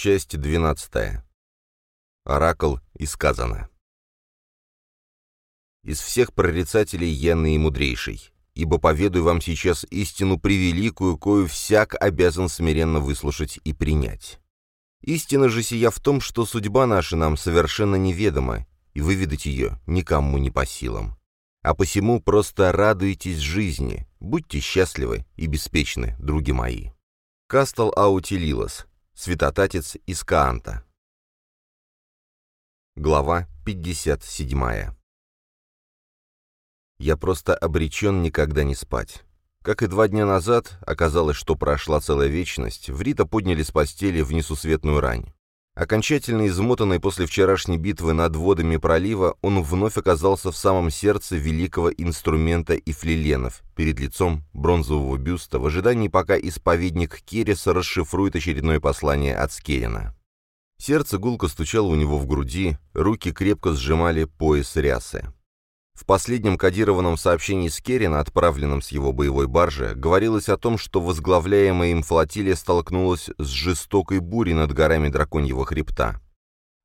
Часть 12. Оракл и сказано. Из всех прорицателей я наимудрейший, ибо поведаю вам сейчас истину превеликую, кою всяк обязан смиренно выслушать и принять. Истина же сия в том, что судьба наша нам совершенно неведома, и выведать ее никому не по силам. А посему просто радуйтесь жизни, будьте счастливы и беспечны, други мои. Кастел Аутилилос, святотатец из Каанта. Глава 57 Я просто обречен никогда не спать. Как и два дня назад, оказалось, что прошла целая вечность, Врита подняли с постели в несусветную рань. Окончательно измотанный после вчерашней битвы над водами пролива, он вновь оказался в самом сердце великого инструмента и флиленов, перед лицом бронзового бюста, в ожидании, пока исповедник Кереса расшифрует очередное послание от Скерина. Сердце гулко стучало у него в груди, руки крепко сжимали пояс рясы. В последнем кодированном сообщении Скерина, отправленном с его боевой баржи, говорилось о том, что возглавляемая им флотилия столкнулась с жестокой бурей над горами Драконьего хребта.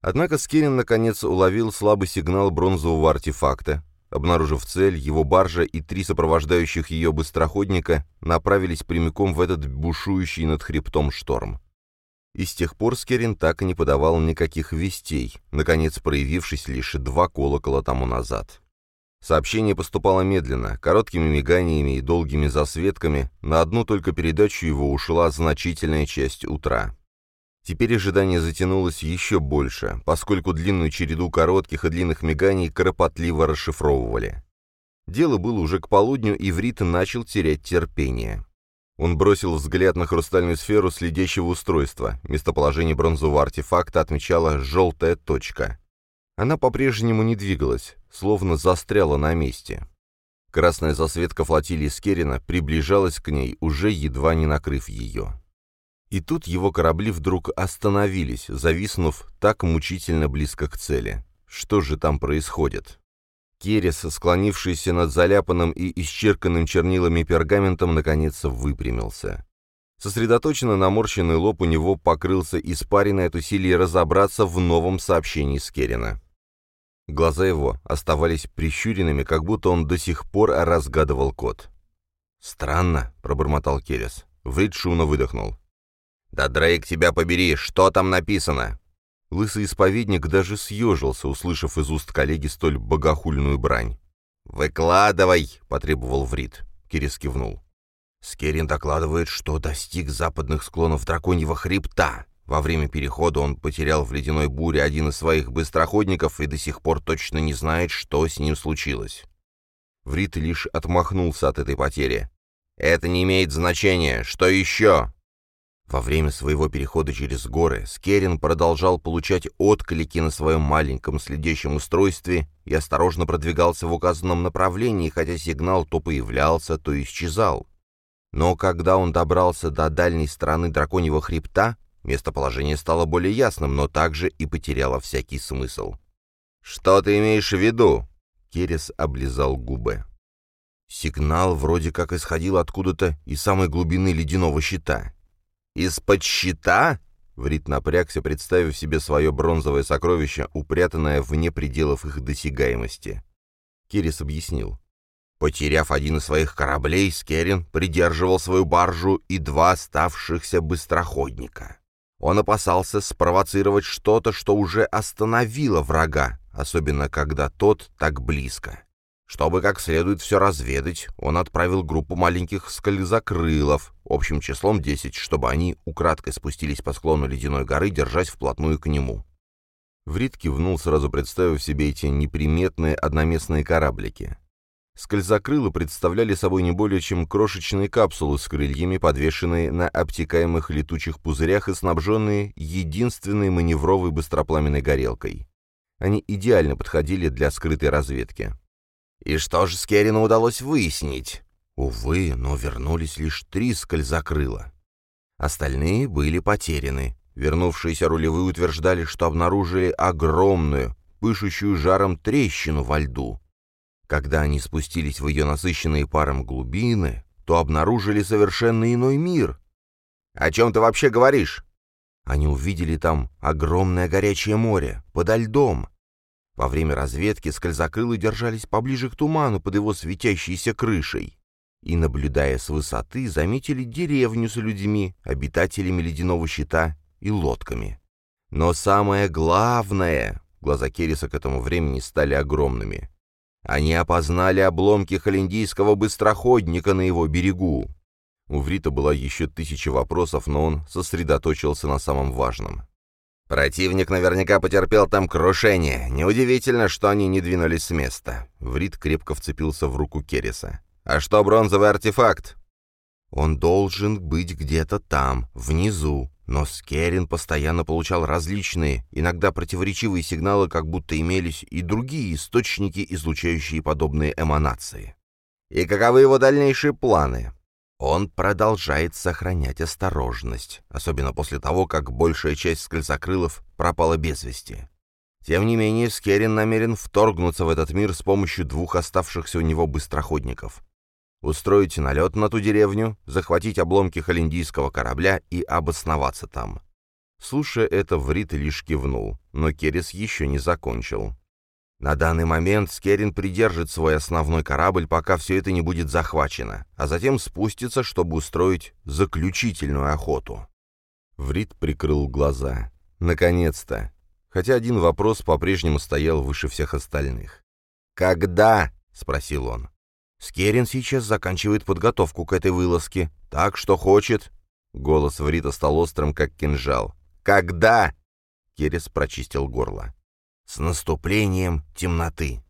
Однако Скерин наконец уловил слабый сигнал бронзового артефакта. Обнаружив цель, его баржа и три сопровождающих ее быстроходника направились прямиком в этот бушующий над хребтом шторм. И с тех пор Скерин так и не подавал никаких вестей, наконец проявившись лишь два колокола тому назад. Сообщение поступало медленно, короткими миганиями и долгими засветками, на одну только передачу его ушла значительная часть утра. Теперь ожидание затянулось еще больше, поскольку длинную череду коротких и длинных миганий кропотливо расшифровывали. Дело было уже к полудню, и Врит начал терять терпение. Он бросил взгляд на хрустальную сферу следящего устройства. Местоположение бронзового артефакта отмечала желтая точка. Она по-прежнему не двигалась, словно застряла на месте. Красная засветка флотилии Скерина приближалась к ней, уже едва не накрыв ее. И тут его корабли вдруг остановились, зависнув так мучительно близко к цели. Что же там происходит? Керес, склонившийся над заляпанным и исчерканным чернилами пергаментом, наконец выпрямился. Сосредоточенно наморщенный лоб у него покрылся испариной от усилий разобраться в новом сообщении Скерина. Глаза его оставались прищуренными, как будто он до сих пор разгадывал код. «Странно», — пробормотал Керес. Врид шумно выдохнул. «Да, Дрейк, тебя побери, что там написано?» Лысый исповедник даже съежился, услышав из уст коллеги столь богохульную брань. «Выкладывай!» — потребовал Врид. Керес кивнул. Скерин докладывает, что достиг западных склонов драконьего хребта. Во время перехода он потерял в ледяной буре один из своих быстроходников и до сих пор точно не знает, что с ним случилось. Врит лишь отмахнулся от этой потери. «Это не имеет значения. Что еще?» Во время своего перехода через горы Скерин продолжал получать отклики на своем маленьком следящем устройстве и осторожно продвигался в указанном направлении, хотя сигнал то появлялся, то исчезал. Но когда он добрался до дальней стороны драконьего хребта, Местоположение стало более ясным, но также и потеряло всякий смысл. «Что ты имеешь в виду?» Керес облизал губы. Сигнал вроде как исходил откуда-то из самой глубины ледяного щита. «Из-под щита?» Врит напрягся, представив себе свое бронзовое сокровище, упрятанное вне пределов их досягаемости. Керес объяснил. Потеряв один из своих кораблей, Скерин придерживал свою баржу и два оставшихся быстроходника. Он опасался спровоцировать что-то, что уже остановило врага, особенно когда тот так близко. Чтобы как следует все разведать, он отправил группу маленьких скользокрылов, общим числом 10, чтобы они украдкой спустились по склону ледяной горы, держась вплотную к нему. Врит кивнул, сразу представив себе эти неприметные одноместные кораблики. Скользокрылы представляли собой не более чем крошечные капсулы с крыльями, подвешенные на обтекаемых летучих пузырях и снабженные единственной маневровой быстропламенной горелкой. Они идеально подходили для скрытой разведки. И что же Скерину удалось выяснить? Увы, но вернулись лишь три скользокрыла. Остальные были потеряны. Вернувшиеся рулевые утверждали, что обнаружили огромную, пышущую жаром трещину во льду, когда они спустились в ее насыщенные паром глубины, то обнаружили совершенно иной мир. «О чем ты вообще говоришь?» Они увидели там огромное горячее море, подо льдом. Во время разведки скользокрылы держались поближе к туману под его светящейся крышей. И, наблюдая с высоты, заметили деревню с людьми, обитателями ледяного щита и лодками. Но самое главное, глаза Керриса к этому времени стали огромными, они опознали обломки холиндийского быстроходника на его берегу. У Врита была еще тысяча вопросов, но он сосредоточился на самом важном. «Противник наверняка потерпел там крушение. Неудивительно, что они не двинулись с места». Врит крепко вцепился в руку Керриса. «А что бронзовый артефакт?» «Он должен быть где-то там, внизу», но Скерин постоянно получал различные, иногда противоречивые сигналы, как будто имелись и другие источники, излучающие подобные эманации. И каковы его дальнейшие планы? Он продолжает сохранять осторожность, особенно после того, как большая часть скользокрылов пропала без вести. Тем не менее, Скерин намерен вторгнуться в этот мир с помощью двух оставшихся у него быстроходников устроить налет на ту деревню, захватить обломки холиндийского корабля и обосноваться там. Слушая это, Врит лишь кивнул, но Керрис еще не закончил. На данный момент Скерин придержит свой основной корабль, пока все это не будет захвачено, а затем спустится, чтобы устроить заключительную охоту. Врит прикрыл глаза. Наконец-то. Хотя один вопрос по-прежнему стоял выше всех остальных. «Когда?» — спросил он. Скерин сейчас заканчивает подготовку к этой вылазке, так что хочет...» Голос Врита стал острым, как кинжал. «Когда?» Керес прочистил горло. «С наступлением темноты».